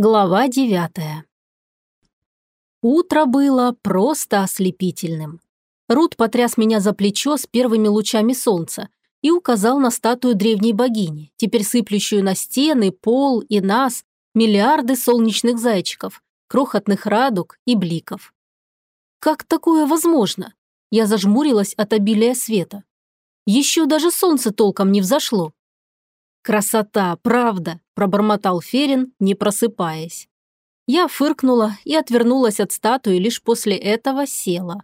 Глава девятая. Утро было просто ослепительным. Рут потряс меня за плечо с первыми лучами солнца и указал на статую древней богини, теперь сыплющую на стены, пол и нас миллиарды солнечных зайчиков, крохотных радуг и бликов. Как такое возможно? Я зажмурилась от обилия света. Еще даже солнце толком не взошло. Красота, правда, пробормотал Ферин, не просыпаясь. Я фыркнула и отвернулась от статуи, лишь после этого села.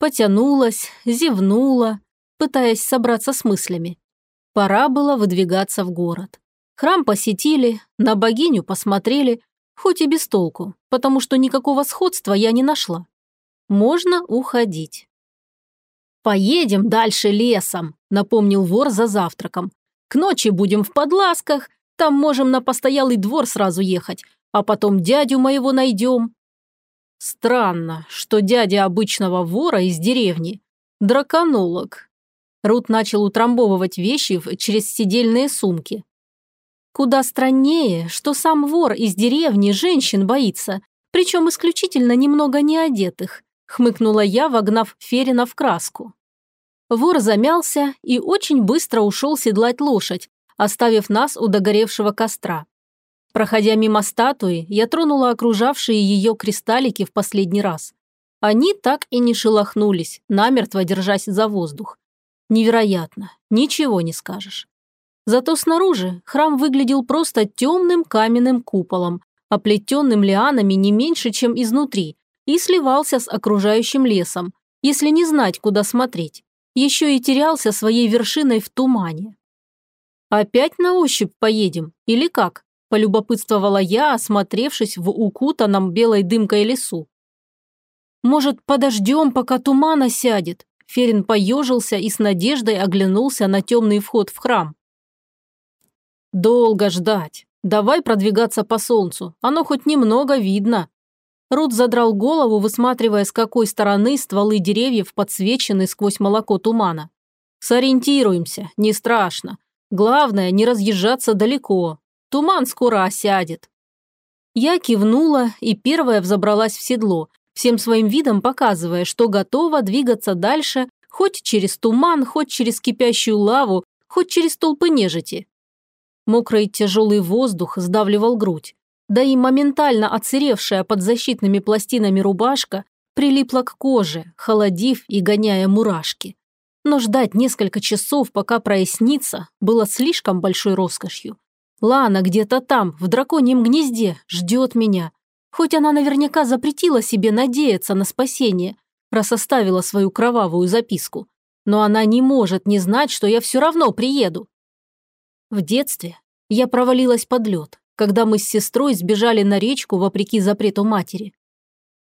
Потянулась, зевнула, пытаясь собраться с мыслями. Пора было выдвигаться в город. Храм посетили, на богиню посмотрели, хоть и без толку, потому что никакого сходства я не нашла. Можно уходить. «Поедем дальше лесом», – напомнил вор за завтраком. «К ночи будем в подласках, там можем на постоялый двор сразу ехать, а потом дядю моего найдем». Странно, что дядя обычного вора из деревни – драконолог. Рут начал утрамбовывать вещи через сидельные сумки. Куда страннее, что сам вор из деревни женщин боится, причем исключительно немного неодетых, хмыкнула я, вогнав Ферина в краску. Вор замялся и очень быстро ушел седлать лошадь, оставив нас у догоревшего костра. Проходя мимо статуи, я тронула окружавшие ее кристаллики в последний раз. Они так и не шелохнулись, намертво держась за воздух. Невероятно, ничего не скажешь. Зато снаружи храм выглядел просто темным каменным куполом, оплетенным лианами не меньше, чем изнутри, и сливался с окружающим лесом, если не знать, куда смотреть. Еще и терялся своей вершиной в тумане. «Опять на ощупь поедем? Или как?» – полюбопытствовала я, осмотревшись в укутанном белой дымкой лесу. «Может, подождем, пока туман осядет?» Ферин поежился и с надеждой оглянулся на темный вход в храм. «Долго ждать. Давай продвигаться по солнцу. Оно хоть немного видно». Рут задрал голову, высматривая, с какой стороны стволы деревьев подсвечены сквозь молоко тумана. «Сориентируемся, не страшно. Главное, не разъезжаться далеко. Туман скоро осядет. Я кивнула и первая взобралась в седло, всем своим видом показывая, что готова двигаться дальше хоть через туман, хоть через кипящую лаву, хоть через толпы нежити. Мокрый тяжелый воздух сдавливал грудь, да и моментально отсыревшая под защитными пластинами рубашка прилипла к коже, холодив и гоняя мурашки но ждать несколько часов, пока прояснится, было слишком большой роскошью. Лана где-то там, в драконьем гнезде, ждет меня. Хоть она наверняка запретила себе надеяться на спасение, раз оставила свою кровавую записку. Но она не может не знать, что я все равно приеду. В детстве я провалилась под лед, когда мы с сестрой сбежали на речку вопреки запрету матери.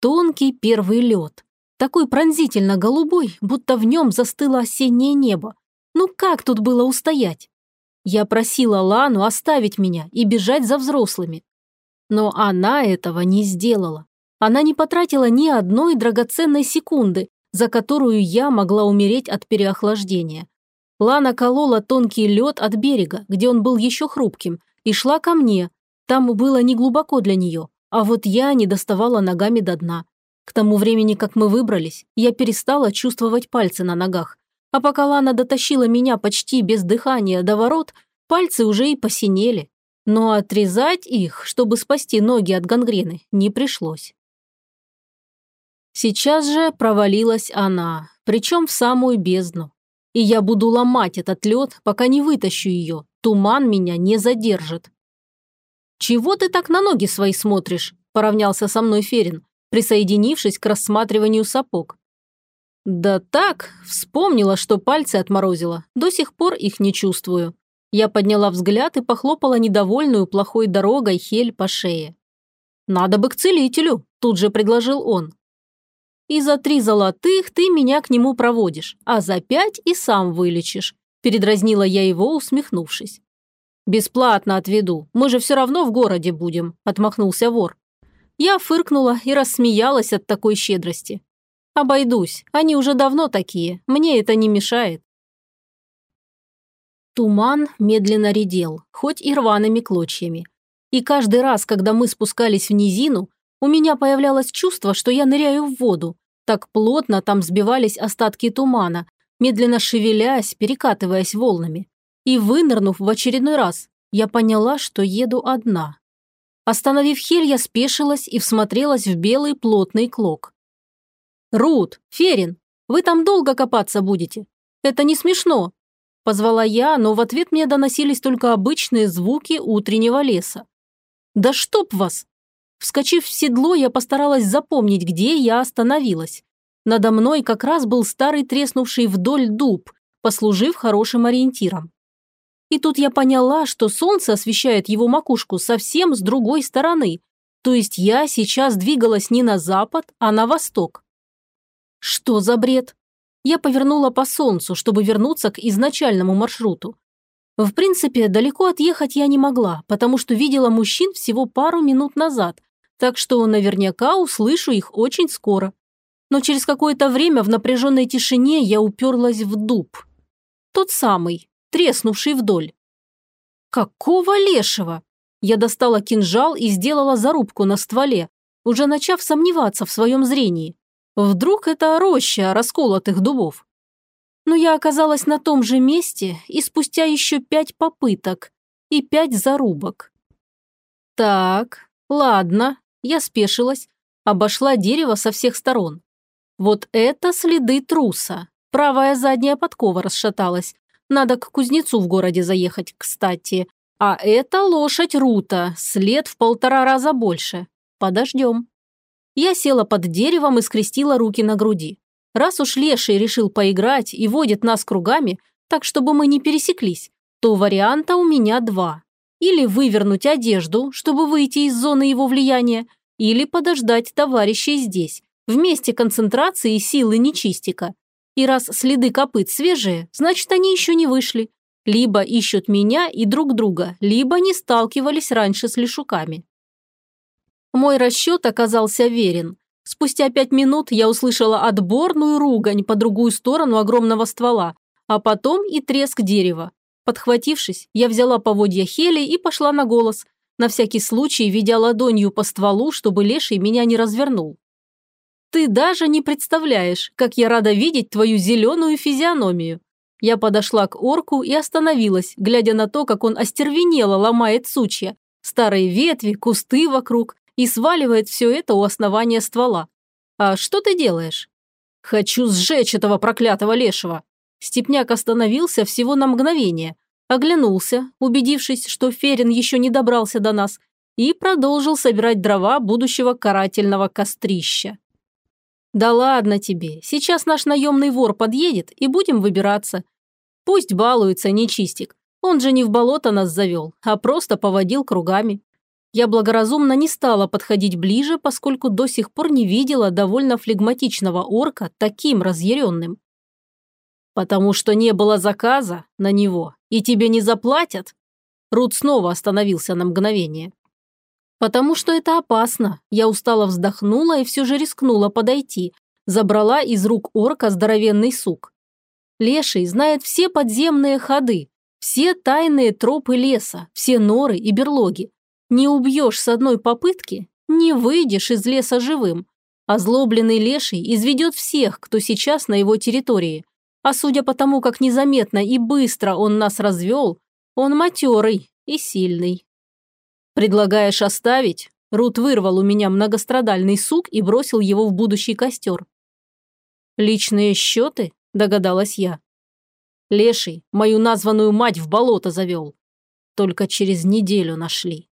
Тонкий первый лед, такой пронзительно голубой, будто в нем застыло осеннее небо. Ну как тут было устоять? Я просила Лану оставить меня и бежать за взрослыми. Но она этого не сделала. Она не потратила ни одной драгоценной секунды, за которую я могла умереть от переохлаждения. Лана колола тонкий лед от берега, где он был еще хрупким, и шла ко мне. Там было неглубоко для нее, а вот я не доставала ногами до дна. К тому времени, как мы выбрались, я перестала чувствовать пальцы на ногах. А пока Лана дотащила меня почти без дыхания до ворот, пальцы уже и посинели. Но отрезать их, чтобы спасти ноги от гангрены, не пришлось. Сейчас же провалилась она, причем в самую бездну. И я буду ломать этот лед, пока не вытащу ее. Туман меня не задержит. «Чего ты так на ноги свои смотришь?» – поравнялся со мной Ферин присоединившись к рассматриванию сапог. «Да так, вспомнила, что пальцы отморозила. До сих пор их не чувствую». Я подняла взгляд и похлопала недовольную плохой дорогой Хель по шее. «Надо бы к целителю», – тут же предложил он. «И за три золотых ты меня к нему проводишь, а за пять и сам вылечишь», – передразнила я его, усмехнувшись. «Бесплатно отведу, мы же все равно в городе будем», – отмахнулся вор. Я фыркнула и рассмеялась от такой щедрости. Обойдусь, они уже давно такие, мне это не мешает. Туман медленно редел, хоть и рваными клочьями. И каждый раз, когда мы спускались в низину, у меня появлялось чувство, что я ныряю в воду. Так плотно там сбивались остатки тумана, медленно шевелясь, перекатываясь волнами. И вынырнув в очередной раз, я поняла, что еду одна. Остановив хель, я спешилась и всмотрелась в белый плотный клок. «Рут, Ферин, вы там долго копаться будете? Это не смешно!» Позвала я, но в ответ мне доносились только обычные звуки утреннего леса. «Да чтоб вас!» Вскочив в седло, я постаралась запомнить, где я остановилась. Надо мной как раз был старый треснувший вдоль дуб, послужив хорошим ориентиром. И тут я поняла, что солнце освещает его макушку совсем с другой стороны, то есть я сейчас двигалась не на запад, а на восток. Что за бред? Я повернула по солнцу, чтобы вернуться к изначальному маршруту. В принципе, далеко отъехать я не могла, потому что видела мужчин всего пару минут назад, так что наверняка услышу их очень скоро. Но через какое-то время в напряженной тишине я уперлась в дуб. Тот самый, треснувший вдоль. Какого лешего? Я достала кинжал и сделала зарубку на стволе, уже начав сомневаться в своем зрении. Вдруг это роща расколотых дубов? но я оказалась на том же месте и спустя еще пять попыток и пять зарубок. Так, ладно, я спешилась, обошла дерево со всех сторон. Вот это следы труса. Правая задняя подкова расшаталась. Надо к кузнецу в городе заехать, кстати. А это лошадь Рута, след в полтора раза больше. Подождем. Я села под деревом и скрестила руки на груди. Раз уж Леший решил поиграть и водит нас кругами, так чтобы мы не пересеклись, то варианта у меня два. Или вывернуть одежду, чтобы выйти из зоны его влияния, или подождать товарищей здесь, в месте концентрации силы нечистика. И раз следы копыт свежие, значит, они еще не вышли. Либо ищут меня и друг друга, либо не сталкивались раньше с лешуками. Мой расчет оказался верен. Спустя пять минут я услышала отборную ругань по другую сторону огромного ствола, а потом и треск дерева. Подхватившись, я взяла поводья Хели и пошла на голос, на всякий случай ведя ладонью по стволу, чтобы леший меня не развернул. «Ты даже не представляешь, как я рада видеть твою зеленую физиономию!» Я подошла к орку и остановилась, глядя на то, как он остервенело ломает сучья, старые ветви, кусты вокруг, и сваливает все это у основания ствола. «А что ты делаешь?» «Хочу сжечь этого проклятого лешего!» Степняк остановился всего на мгновение, оглянулся, убедившись, что Ферин еще не добрался до нас, и продолжил собирать дрова будущего карательного кострища. «Да ладно тебе, сейчас наш наемный вор подъедет, и будем выбираться. Пусть балуется нечистик, он же не в болото нас завел, а просто поводил кругами. Я благоразумно не стала подходить ближе, поскольку до сих пор не видела довольно флегматичного орка таким разъяренным. «Потому что не было заказа на него, и тебе не заплатят?» Рут снова остановился на мгновение. «Потому что это опасно». Я устало вздохнула и все же рискнула подойти. Забрала из рук орка здоровенный сук. Леший знает все подземные ходы, все тайные тропы леса, все норы и берлоги. Не убьешь с одной попытки, не выйдешь из леса живым. Озлобленный леший изведет всех, кто сейчас на его территории. А судя по тому, как незаметно и быстро он нас развел, он матерый и сильный. «Предлагаешь оставить?» Рут вырвал у меня многострадальный сук и бросил его в будущий костер. «Личные счеты?» – догадалась я. Леший мою названную мать в болото завел. Только через неделю нашли.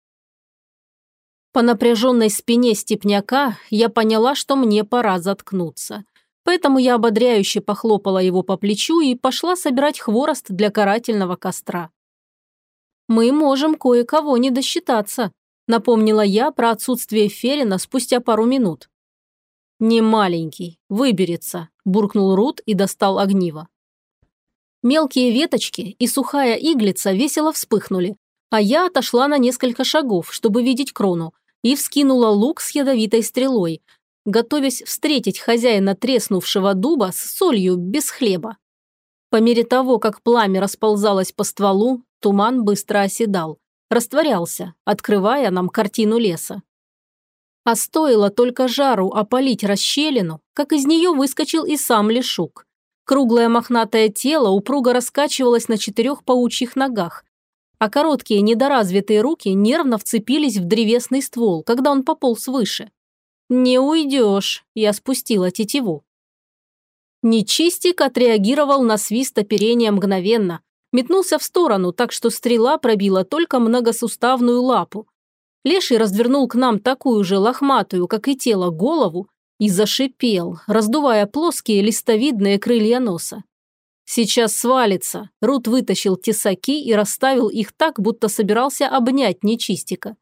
По напряженной спине степняка я поняла, что мне пора заткнуться. Поэтому я ободряюще похлопала его по плечу и пошла собирать хворост для карательного костра. «Мы можем кое-кого не досчитаться», – напомнила я про отсутствие Ферина спустя пару минут. «Не маленький, выберется», – буркнул Рут и достал огниво. Мелкие веточки и сухая иглица весело вспыхнули, а я отошла на несколько шагов, чтобы видеть крону, и вскинула лук с ядовитой стрелой, готовясь встретить хозяина треснувшего дуба с солью без хлеба. По мере того, как пламя расползалось по стволу, туман быстро оседал. растворялся, открывая нам картину леса. А стоило только жару опалить расщелину, как из нее выскочил и сам лешук. Круглое мохнатое тело упруго раскачивалось на четырех паучьих ногах, а короткие недоразвитые руки нервно вцепились в древесный ствол, когда он пополз выше. «Не уйдешь», – я спустила тетиву. Нечистик отреагировал на свист оперения мгновенно, метнулся в сторону, так что стрела пробила только многосуставную лапу. Леший развернул к нам такую же лохматую, как и тело, голову и зашипел, раздувая плоские листовидные крылья носа. Сейчас свалится. Рут вытащил тесаки и расставил их так, будто собирался обнять нечистика.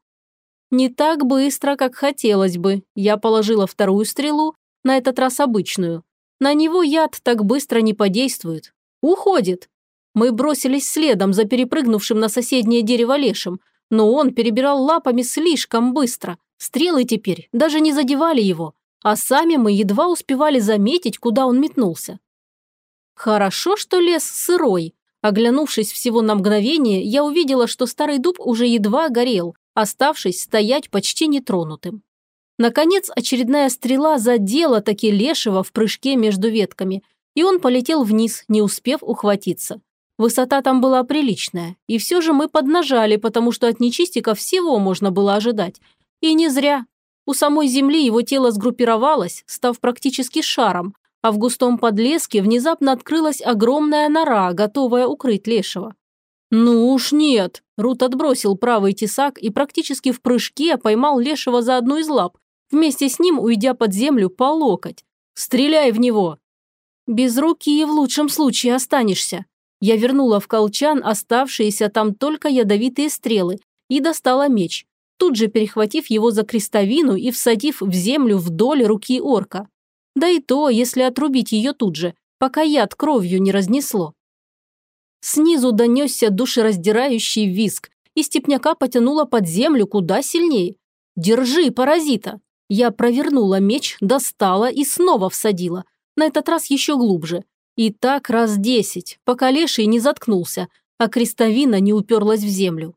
Не так быстро, как хотелось бы. Я положила вторую стрелу, на этот раз обычную. На него яд так быстро не подействует. Уходит. Мы бросились следом за перепрыгнувшим на соседнее дерево лешим, но он перебирал лапами слишком быстро. Стрелы теперь даже не задевали его, а сами мы едва успевали заметить, куда он метнулся. Хорошо, что лес сырой. Оглянувшись всего на мгновение, я увидела, что старый дуб уже едва горел, оставшись стоять почти нетронутым. Наконец, очередная стрела задела таки лешего в прыжке между ветками, и он полетел вниз, не успев ухватиться. Высота там была приличная, и все же мы поднажали, потому что от нечистика всего можно было ожидать. И не зря. У самой земли его тело сгруппировалось, став практически шаром, а в густом подлеске внезапно открылась огромная нора, готовая укрыть лешего. «Ну уж нет!» Рут отбросил правый тесак и практически в прыжке поймал лешего за одну из лап, вместе с ним уйдя под землю по локоть. «Стреляй в него!» «Без руки и в лучшем случае останешься». Я вернула в колчан оставшиеся там только ядовитые стрелы и достала меч, тут же перехватив его за крестовину и всадив в землю вдоль руки орка. Да и то, если отрубить ее тут же, пока яд кровью не разнесло. Снизу донесся душераздирающий виск, и степняка потянула под землю куда сильнее. «Держи, паразита!» Я провернула меч, достала и снова всадила, на этот раз еще глубже. И так раз десять, пока леший не заткнулся, а крестовина не уперлась в землю.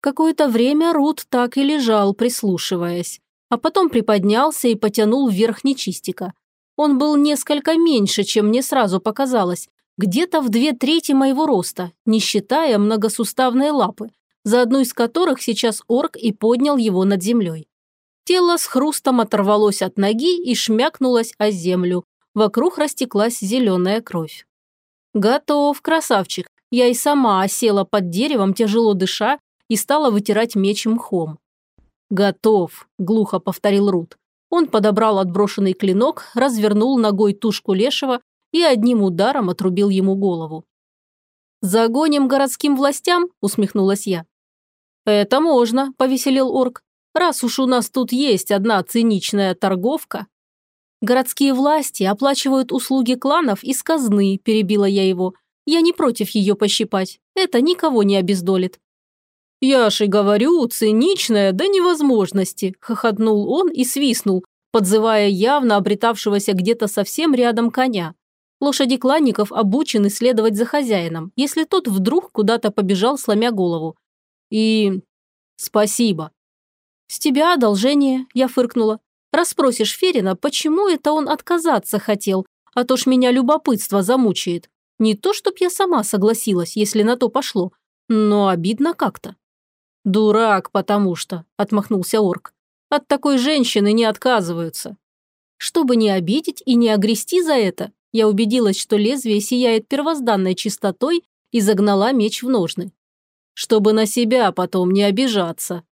Какое-то время Рут так и лежал, прислушиваясь а потом приподнялся и потянул вверх нечистика. Он был несколько меньше, чем мне сразу показалось, где-то в две трети моего роста, не считая многосуставные лапы, за одну из которых сейчас орк и поднял его над землей. Тело с хрустом оторвалось от ноги и шмякнулось о землю. Вокруг растеклась зеленая кровь. «Готов, красавчик!» Я и сама осела под деревом, тяжело дыша, и стала вытирать меч мхом. «Готов», – глухо повторил Рут. Он подобрал отброшенный клинок, развернул ногой тушку лешего и одним ударом отрубил ему голову. «Загоним городским властям?» – усмехнулась я. «Это можно», – повеселил орк. «Раз уж у нас тут есть одна циничная торговка». «Городские власти оплачивают услуги кланов из казны», – перебила я его. «Я не против ее пощипать. Это никого не обездолит». «Я ж и говорю, циничная до невозможности», – хохотнул он и свистнул, подзывая явно обретавшегося где-то совсем рядом коня. Лошади кланников обучены следовать за хозяином, если тот вдруг куда-то побежал, сломя голову. И... спасибо. «С тебя одолжение», – я фыркнула. «Расспросишь Ферина, почему это он отказаться хотел, а то ж меня любопытство замучает. Не то, чтоб я сама согласилась, если на то пошло, но обидно как-то». «Дурак, потому что», – отмахнулся орк. «От такой женщины не отказываются». Чтобы не обидеть и не огрести за это, я убедилась, что лезвие сияет первозданной чистотой и загнала меч в ножны. Чтобы на себя потом не обижаться.